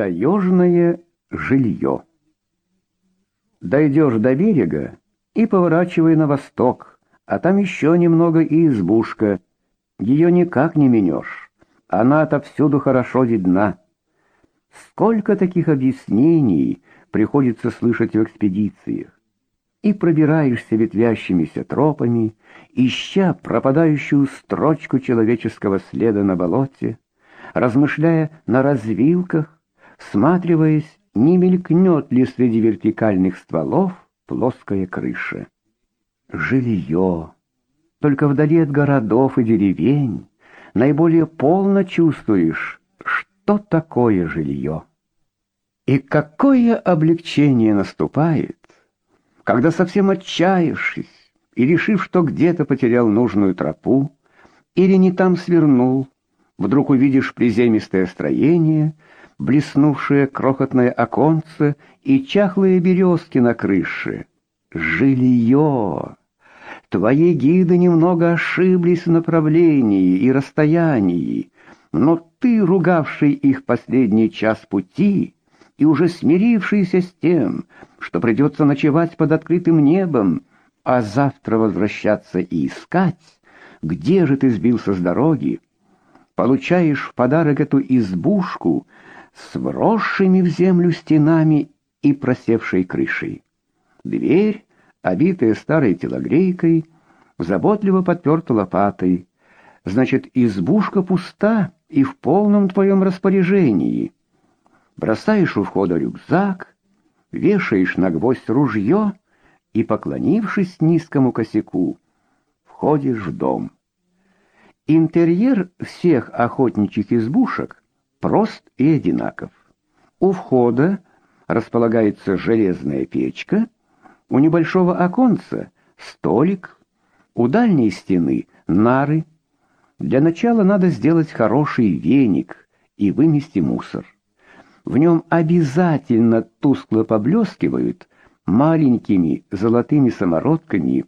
Таежное жилье. Дойдешь до берега и поворачивай на восток, а там еще немного и избушка. Ее никак не минешь. Она отовсюду хорошо видна. Сколько таких объяснений приходится слышать в экспедициях. И пробираешься ветвящимися тропами, ища пропадающую строчку человеческого следа на болоте, размышляя на развилках, всматриваясь, не мелькнет ли среди вертикальных стволов плоская крыша. Жилье. Только вдали от городов и деревень наиболее полно чувствуешь, что такое жилье. И какое облегчение наступает, когда совсем отчаявшись и решив, что где-то потерял нужную тропу или не там свернул, вдруг увидишь приземистое строение — блеснувшее крохотное оконце и чахлые березки на крыше. Жилье! Твои гиды немного ошиблись в направлении и расстоянии, но ты, ругавший их последний час пути и уже смирившийся с тем, что придется ночевать под открытым небом, а завтра возвращаться и искать, где же ты сбился с дороги, получаешь в подарок эту избушку — с вросшими в землю стенами и просевшей крышей. Дверь, обитая старой телогрейкой, заботливо подперта лопатой. Значит, избушка пуста и в полном твоем распоряжении. Бросаешь у входа рюкзак, вешаешь на гвоздь ружье и, поклонившись низкому косяку, входишь в дом. Интерьер всех охотничьих избушек прост и одинаков. У входа располагается железная печка, у небольшого оконца столик, у дальней стены нары. Для начала надо сделать хороший веник и вымести мусор. В нем обязательно тускло поблескивают маленькими золотыми самородками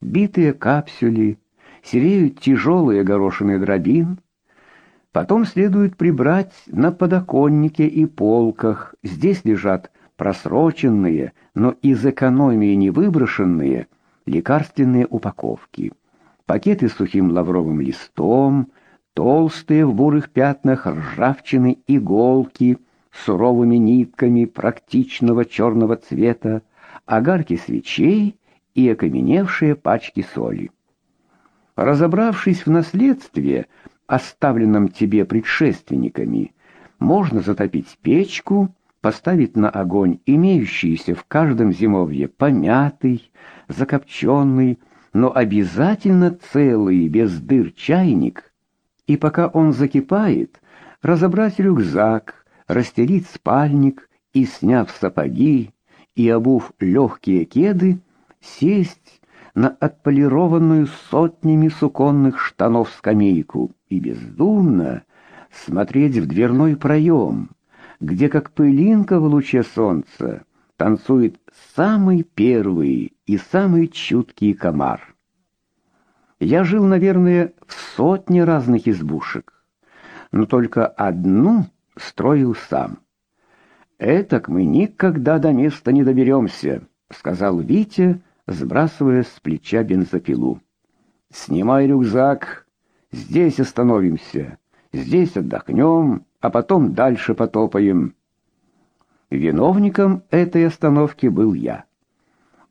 битые капсюли, сереют тяжелые горошины дробин, Потом следует прибрать на подоконнике и полках. Здесь лежат просроченные, но из экономии не выброшенные лекарственные упаковки. Пакеты с сухим лавровым листом, толстые в бурых пятнах ржавчины иголки с суровыми нитками практичного черного цвета, огарки свечей и окаменевшие пачки соли. Разобравшись в наследстве, оставленном тебе предшественниками, можно затопить печку, поставить на огонь имеющийся в каждом зимовье помятый, закопченный, но обязательно целый, без дыр чайник, и пока он закипает, разобрать рюкзак, расстелить спальник и, сняв сапоги и обув легкие кеды, сесть на отполированную сотнями суконных штанов скамейку и бездумно смотреть в дверной проем, где как пылинка в луче солнца танцует самый первый и самый чуткий комар. Я жил, наверное, в сотне разных избушек, но только одну строил сам. Этак мы никогда до места не доберемся», — сказал Витя, сбрасывая с плеча бензопилу. «Снимай рюкзак, здесь остановимся, здесь отдохнем, а потом дальше потопаем». Виновником этой остановки был я.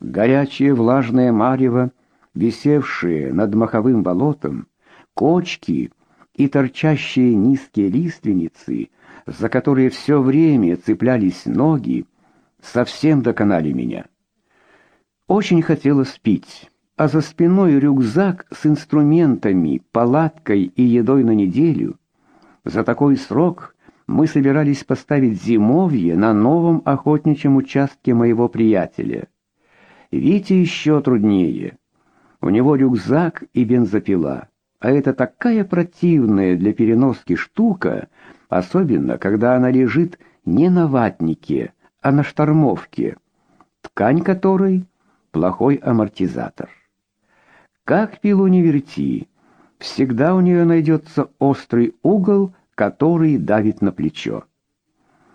Горячее влажное марево, висевшее над маховым болотом, кочки и торчащие низкие лиственницы, за которые все время цеплялись ноги, совсем доконали меня. Очень хотелось пить, а за спиной рюкзак с инструментами, палаткой и едой на неделю. За такой срок мы собирались поставить зимовье на новом охотничьем участке моего приятеля. Вите еще труднее. У него рюкзак и бензопила, а это такая противная для переноски штука, особенно когда она лежит не на ватнике, а на штормовке, ткань которой плохой амортизатор. Как пилу не верти, всегда у нее найдется острый угол, который давит на плечо.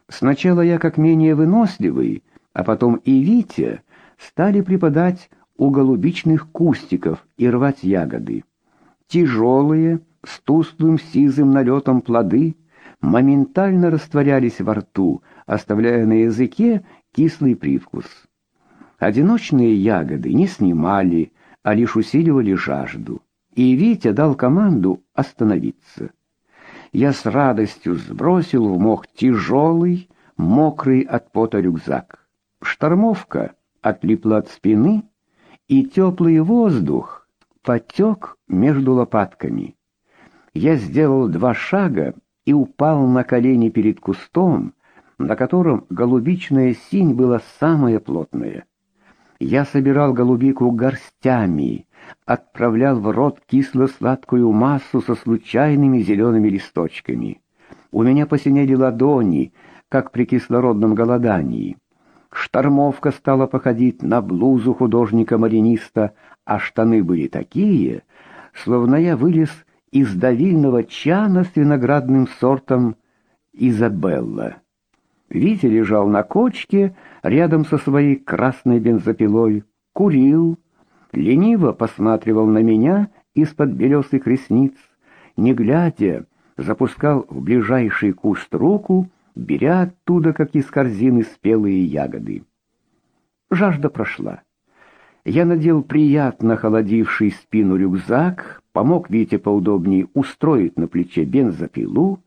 Сначала я, как менее выносливый, а потом и Витя, стали припадать у голубичных кустиков и рвать ягоды. Тяжелые, с тусклым сизым налетом плоды моментально растворялись во рту, оставляя на языке кислый привкус. Одиночные ягоды не снимали, а лишь усиливали жажду, и Витя дал команду остановиться. Я с радостью сбросил в мох тяжелый, мокрый от пота рюкзак. Штормовка отлипла от спины, и теплый воздух потек между лопатками. Я сделал два шага и упал на колени перед кустом, на котором голубичная синь была самая плотная. Я собирал голубику горстями, отправлял в рот кисло-сладкую массу со случайными зелеными листочками. У меня посинели ладони, как при кислородном голодании. Штормовка стала походить на блузу художника-мариниста, а штаны были такие, словно я вылез из давильного чана с виноградным сортом Изабелла. Витя лежал на кочке рядом со своей красной бензопилой, курил, лениво посматривал на меня из-под белесых ресниц, не глядя, запускал в ближайший куст руку, беря оттуда, как из корзины, спелые ягоды. Жажда прошла. Я надел приятно холодивший спину рюкзак, помог Вите поудобнее устроить на плече бензопилу,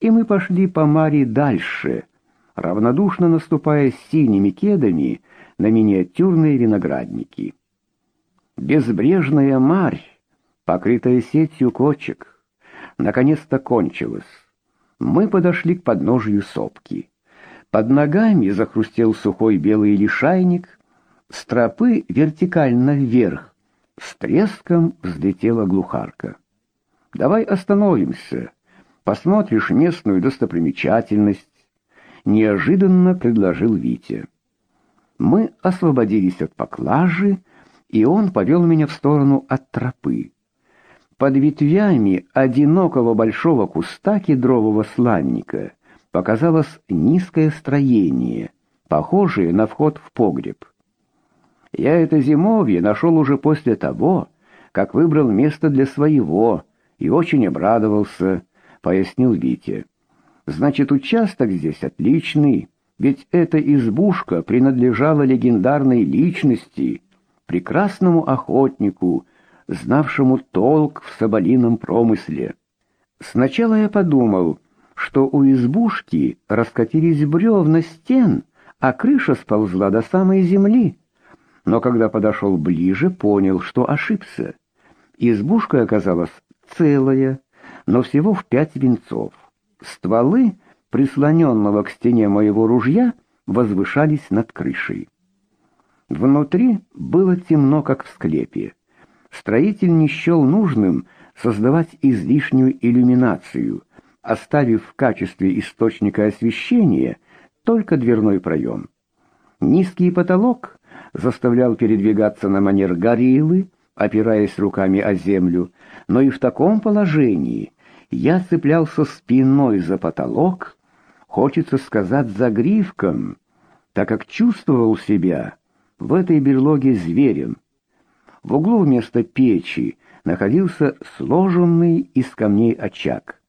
и мы пошли по Маре дальше, равнодушно наступая синими кедами на миниатюрные виноградники. Безбрежная марь, покрытая сетью кочек, наконец-то кончилась. Мы подошли к подножию сопки. Под ногами захрустел сухой белый лишайник, с тропы вертикально вверх с треском взлетела глухарка. «Давай остановимся, посмотришь местную достопримечательность», — неожиданно предложил Витя. Мы освободились от поклажи, и он повел меня в сторону от тропы. Под ветвями одинокого большого куста кедрового сланника показалось низкое строение, похожее на вход в погреб. Я это зимовье нашел уже после того, как выбрал место для своего и очень обрадовался, пояснил Витя. Значит, участок здесь отличный, ведь эта избушка принадлежала легендарной личности, прекрасному охотнику, знавшему толк в соболином промысле. Сначала я подумал, что у избушки раскатились бревна стен, а крыша сползла до самой земли но когда подошел ближе, понял, что ошибся. Избушка оказалась целая, но всего в пять венцов. Стволы, прислоненного к стене моего ружья, возвышались над крышей. Внутри было темно, как в склепе. Строитель не счел нужным создавать излишнюю иллюминацию, оставив в качестве источника освещения только дверной проем. Низкий потолок заставлял передвигаться на манер гориллы, опираясь руками о землю, но и в таком положении я цеплялся спиной за потолок, хочется сказать, за гривком, так как чувствовал себя в этой берлоге зверем. В углу вместо печи находился сложенный из камней очаг.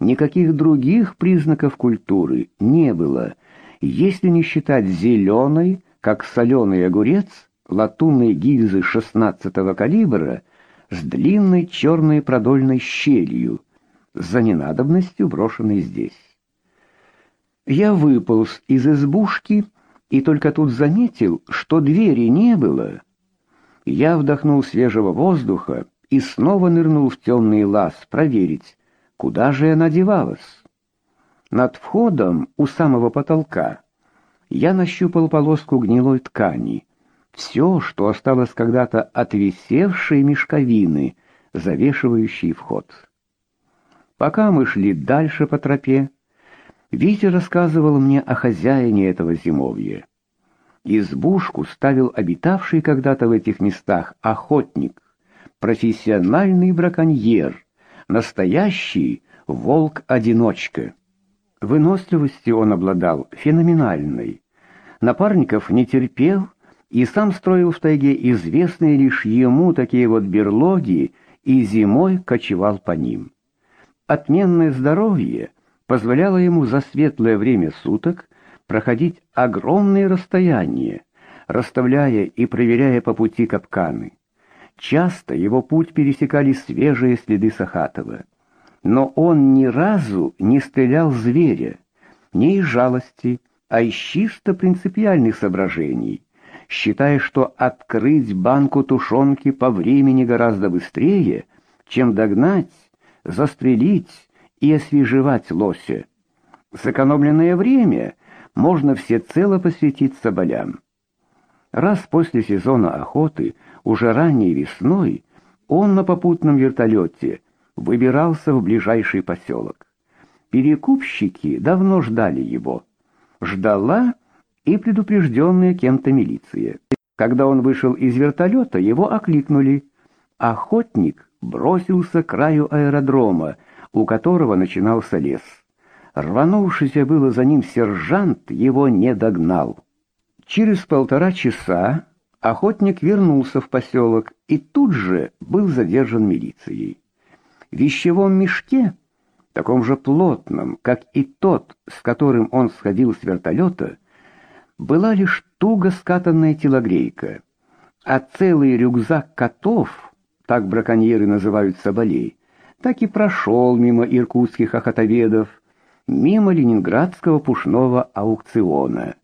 Никаких других признаков культуры не было, если не считать зеленой, как соленый огурец, латунной гильзы 16-го калибра с длинной черной продольной щелью, за ненадобностью брошенной здесь. Я выполз из избушки и только тут заметил, что двери не было. Я вдохнул свежего воздуха и снова нырнул в темный лаз проверить, куда же она девалась. Над входом у самого потолка я нащупал полоску гнилой ткани. Все, что осталось когда-то от висевшей мешковины, завешивающей вход. Пока мы шли дальше по тропе, Витя рассказывал мне о хозяине этого зимовья. Избушку ставил обитавший когда-то в этих местах охотник, профессиональный браконьер, настоящий волк-одиночка. Выносливостью он обладал феноменальной. Напарников не терпел и сам строил в тайге известные лишь ему такие вот берлоги и зимой кочевал по ним. Отменное здоровье позволяло ему за светлое время суток проходить огромные расстояния, расставляя и проверяя по пути капканы. Часто его путь пересекали свежие следы Сахатова. Но он ни разу не стрелял зверя, не из жалости, а из чисто принципиальных соображений, считая, что открыть банку тушенки по времени гораздо быстрее, чем догнать, застрелить и освежевать лося. Сэкономленное время можно всецело посвятить соболям. Раз после сезона охоты, уже ранней весной, он на попутном вертолете выбирался в ближайший поселок. Перекупщики давно ждали его. Ждала и предупрежденная кем-то милиция. Когда он вышел из вертолета, его окликнули. Охотник бросился к краю аэродрома, у которого начинался лес. Рванувшийся было за ним сержант его не догнал. Через полтора часа охотник вернулся в поселок и тут же был задержан милицией. В вещевом мешке, таком же плотном, как и тот, с которым он сходил с вертолета, была лишь туго скатанная телогрейка, а целый рюкзак котов, так браконьеры называют соболей, так и прошел мимо иркутских охотоведов, мимо ленинградского пушного аукциона.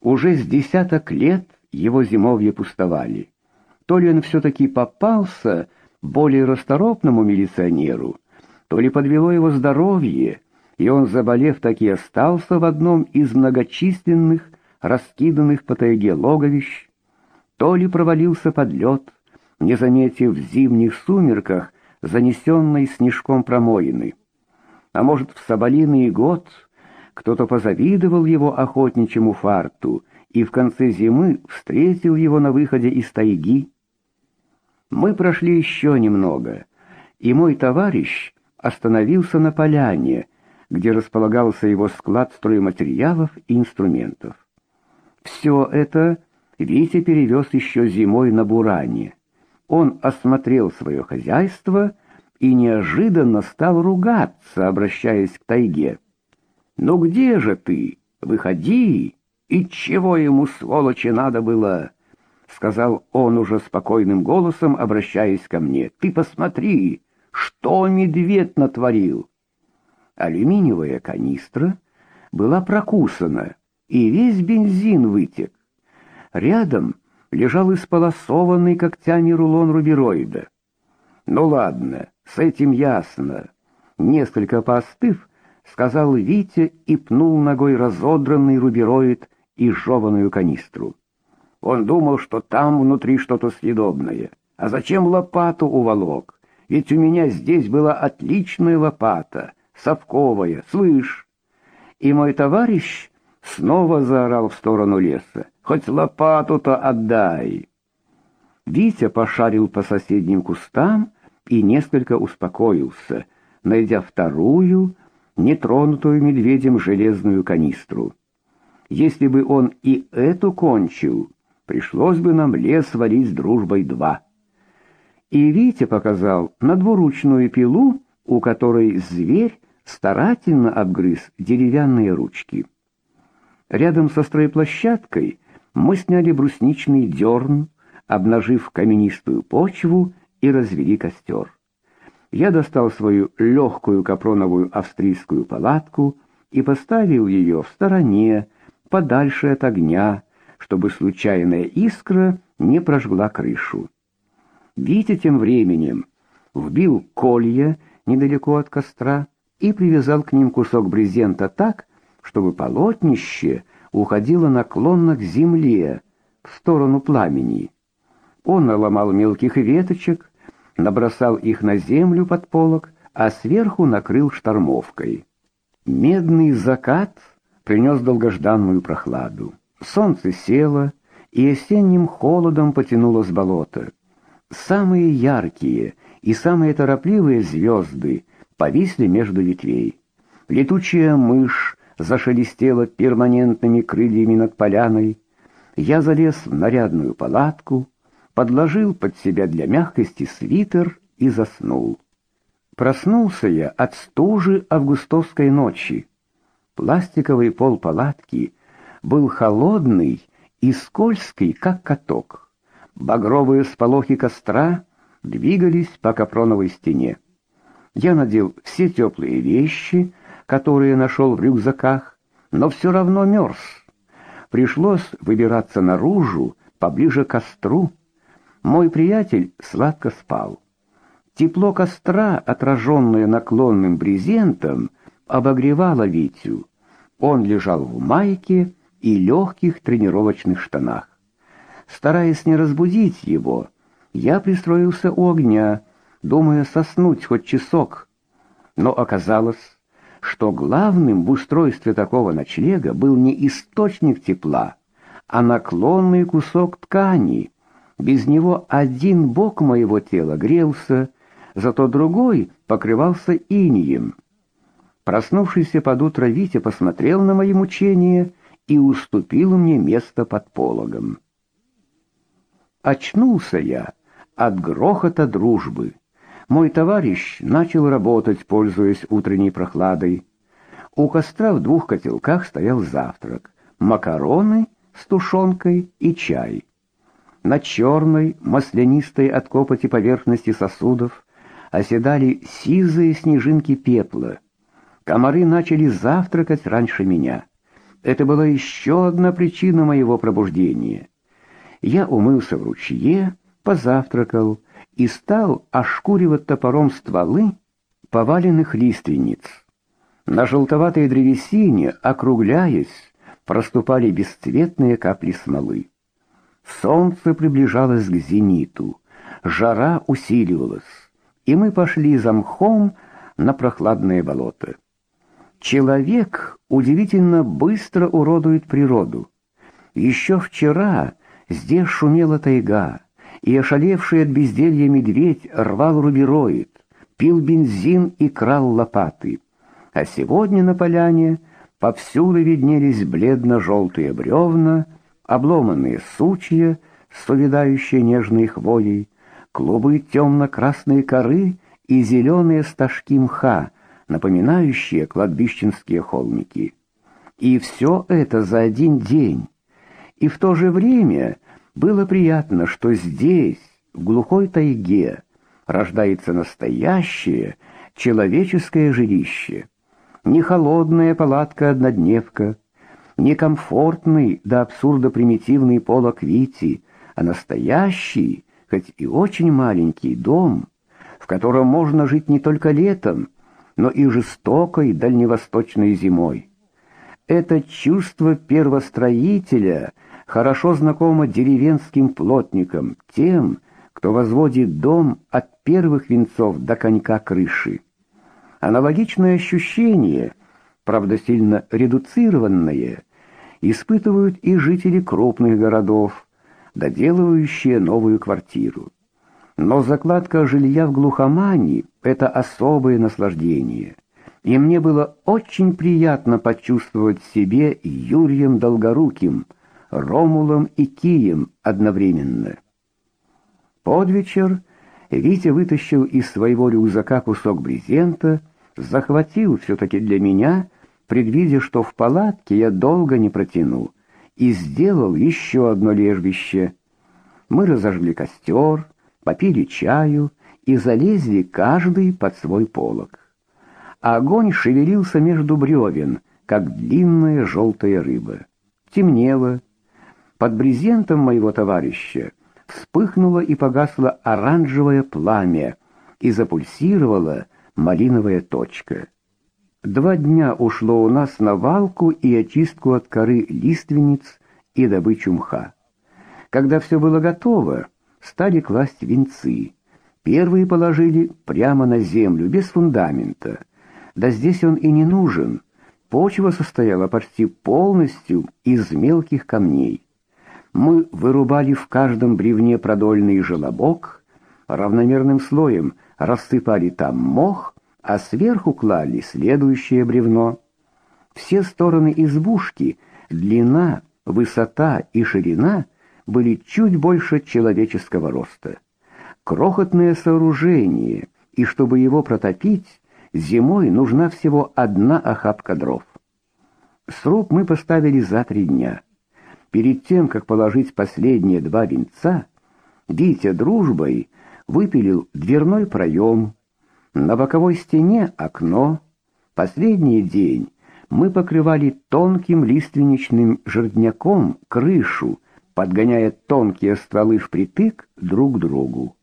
Уже с десяток лет его зимовья пустовали. То ли он все-таки попался более расторопному милиционеру, то ли подвело его здоровье, и он, заболев, так и остался в одном из многочисленных, раскиданных по тайге логовищ, то ли провалился под лед, не заметив в зимних сумерках занесенной снежком промоины. А может, в соболиный год кто-то позавидовал его охотничьему фарту и в конце зимы встретил его на выходе из тайги. Мы прошли еще немного, и мой товарищ остановился на поляне, где располагался его склад стройматериалов и инструментов. Все это Витя перевез еще зимой на Буране. Он осмотрел свое хозяйство и неожиданно стал ругаться, обращаясь к тайге. «Ну где же ты? Выходи! И чего ему, сволочи, надо было?» — сказал он уже спокойным голосом, обращаясь ко мне. «Ты посмотри, что медведь натворил!» Алюминиевая канистра была прокусана, и весь бензин вытек. Рядом лежал исполосованный когтями рулон рубероида. «Ну ладно, с этим ясно». Несколько поостыв, сказал Витя и пнул ногой разодранный рубероид и жеваную канистру. Он думал, что там внутри что-то съедобное. А зачем лопату уволок? Ведь у меня здесь была отличная лопата, совковая, слышь? И мой товарищ снова заорал в сторону леса. Хоть лопату-то отдай. Витя пошарил по соседним кустам и несколько успокоился, найдя вторую, нетронутую медведем железную канистру. Если бы он и эту кончил, пришлось бы нам лес валить с дружбой два. И Витя показал на двуручную пилу, у которой зверь старательно обгрыз деревянные ручки. Рядом со стройплощадкой мы сняли брусничный дерн, обнажив каменистую почву и развели костер я достал свою легкую капроновую австрийскую палатку и поставил ее в стороне, подальше от огня, чтобы случайная искра не прожгла крышу. Витя тем временем вбил колья недалеко от костра и привязал к ним кусок брезента так, чтобы полотнище уходило наклонно к земле, в сторону пламени. Он наломал мелких веточек, набросал их на землю под полог, а сверху накрыл штормовкой. Медный закат принес долгожданную прохладу. Солнце село, и осенним холодом потянуло с болота. Самые яркие и самые торопливые звезды повисли между ветвей. Летучая мышь зашелестела перманентными крыльями над поляной. Я залез в нарядную палатку, подложил под себя для мягкости свитер и заснул. Проснулся я от стужи августовской ночи. Пластиковый пол палатки был холодный и скользкий, как каток. Багровые сполохи костра двигались по капроновой стене. Я надел все теплые вещи, которые нашел в рюкзаках, но все равно мерз. Пришлось выбираться наружу, поближе к костру. Мой приятель сладко спал. Тепло костра, отраженное наклонным брезентом, обогревало Витю. Он лежал в майке и легких тренировочных штанах. Стараясь не разбудить его, я пристроился у огня, думая соснуть хоть часок. Но оказалось, что главным в устройстве такого ночлега был не источник тепла, а наклонный кусок ткани. Без него один бок моего тела грелся, зато другой покрывался инием. Проснувшийся под утро Витя посмотрел на мои мучения и уступил мне место под пологом. Очнулся я от грохота дружбы. Мой товарищ начал работать, пользуясь утренней прохладой. У костра в двух котелках стоял завтрак: макароны с тушенкой и чай. На черной, маслянистой от копоти поверхности сосудов оседали сизые снежинки пепла. Комары начали завтракать раньше меня. Это была еще одна причина моего пробуждения. Я умылся в ручье, позавтракал и стал ошкуривать топором стволы поваленных лиственниц. На желтоватой древесине, округляясь, проступали бесцветные капли смолы. Солнце приближалось к зениту, жара усиливалась и мы пошли за мхом на прохладное болото. Человек удивительно быстро уродует природу. Еще вчера здесь шумела тайга, и ошалевший от безделья медведь рвал рубероид, пил бензин и крал лопаты. А сегодня на поляне повсюду виднелись бледно-желтые бревна, обломанные сучья с увядающей нежной хвоей, клубы темно-красной коры и зеленые стажки мха, напоминающие кладбищенские холмики. И все это за один день. И в то же время было приятно, что здесь, в глухой тайге, рождается настоящее человеческое жилище. Не холодная палатка-однодневка, не комфортный до абсурда примитивный полог Вити, а настоящий хоть и очень маленький дом, в котором можно жить не только летом, но и жестокой дальневосточной зимой. Это чувство первостроителя хорошо знакомо деревенским плотникам, тем, кто возводит дом от первых венцов до конька крыши. Аналогичное ощущение, правда сильно редуцированное, испытывают и жители крупных городов, доделывающие новую квартиру. Но закладка жилья в глухомане — это особое наслаждение. И мне было очень приятно почувствовать в себе Юрием Долгоруким, Ромулом и Кием одновременно. Под вечер Витя вытащил из своего рюкзака кусок брезента, захватил все-таки для меня, предвидя, что в палатке я долго не протяну, и сделал еще одно лежбище. Мы разожгли костер, попили чаю и залезли каждый под свой полог. Огонь шевелился между бревен, как длинная желтая рыба. Темнело. Под брезентом моего товарища вспыхнуло и погасло оранжевое пламя, и запульсировала малиновая точка. Два дня ушло у нас на валку и очистку от коры лиственниц и добычу мха. Когда все было готово, стали класть венцы. Первые положили прямо на землю, без фундамента. Да здесь он и не нужен. Почва состояла почти полностью из мелких камней. Мы вырубали в каждом бревне продольный желобок, равномерным слоем рассыпали там мох, а сверху клали следующее бревно. Все стороны избушки, длина, высота и ширина были чуть больше человеческого роста. Крохотное сооружение, и чтобы его протопить, зимой нужна всего одна охапка дров. Сруб мы поставили за три дня. Перед тем, как положить последние два венца, Витя дружбой выпилил дверной проем, на боковой стене окно. Последний день мы покрывали тонким лиственничным жердняком крышу, подгоняя тонкие стволы впритык друг к другу.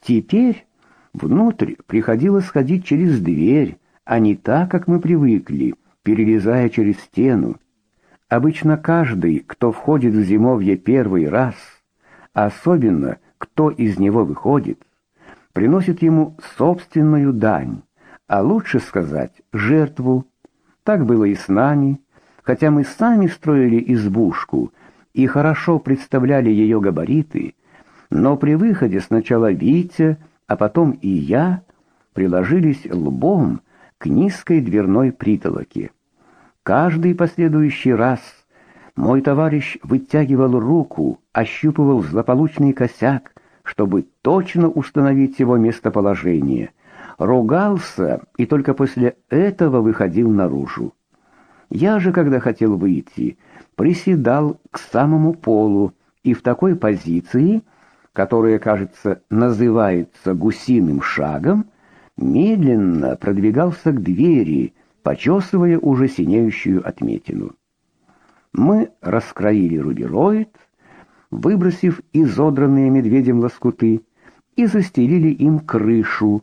Теперь внутрь приходилось ходить через дверь, а не так, как мы привыкли, перелезая через стену. Обычно каждый, кто входит в зимовье первый раз, особенно кто из него выходит, приносит ему собственную дань, а лучше сказать, жертву. Так было и с нами, хотя мы сами строили избушку и хорошо представляли ее габариты, но при выходе сначала Витя, а потом и я приложились лбом к низкой дверной притолоке. Каждый последующий раз мой товарищ вытягивал руку, ощупывал злополучный косяк, чтобы точно установить его местоположение, ругался и только после этого выходил наружу. Я же, когда хотел выйти, приседал к самому полу и в такой позиции, которая, кажется, называется гусиным шагом, медленно продвигался к двери, почесывая уже синеющую отметину. Мы раскроили рубероид, выбросив изодранные медведем лоскуты, и застелили им крышу,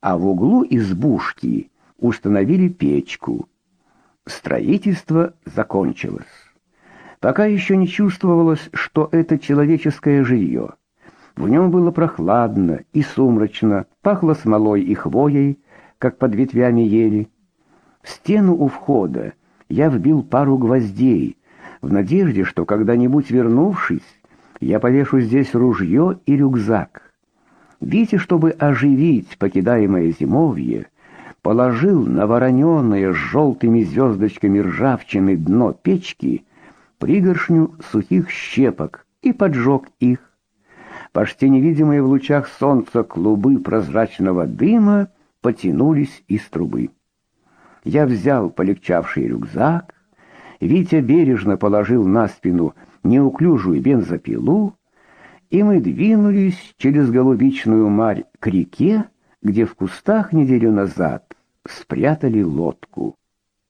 а в углу избушки установили печку. Строительство закончилось. Пока еще не чувствовалось, что это человеческое жилье. В нем было прохладно и сумрачно, пахло смолой и хвоей, как под ветвями ели. В стену у входа я вбил пару гвоздей, в надежде, что когда-нибудь вернувшись, я повешу здесь ружье и рюкзак. Витя, чтобы оживить покидаемое зимовье, положил на вороненое с желтыми звездочками ржавчины дно печки пригоршню сухих щепок и поджег их. Почти невидимые в лучах солнца клубы прозрачного дыма потянулись из трубы. Я взял полегчавший рюкзак, Витя бережно положил на спину неуклюжую бензопилу, и мы двинулись через голубичную марь к реке, где в кустах неделю назад спрятали лодку.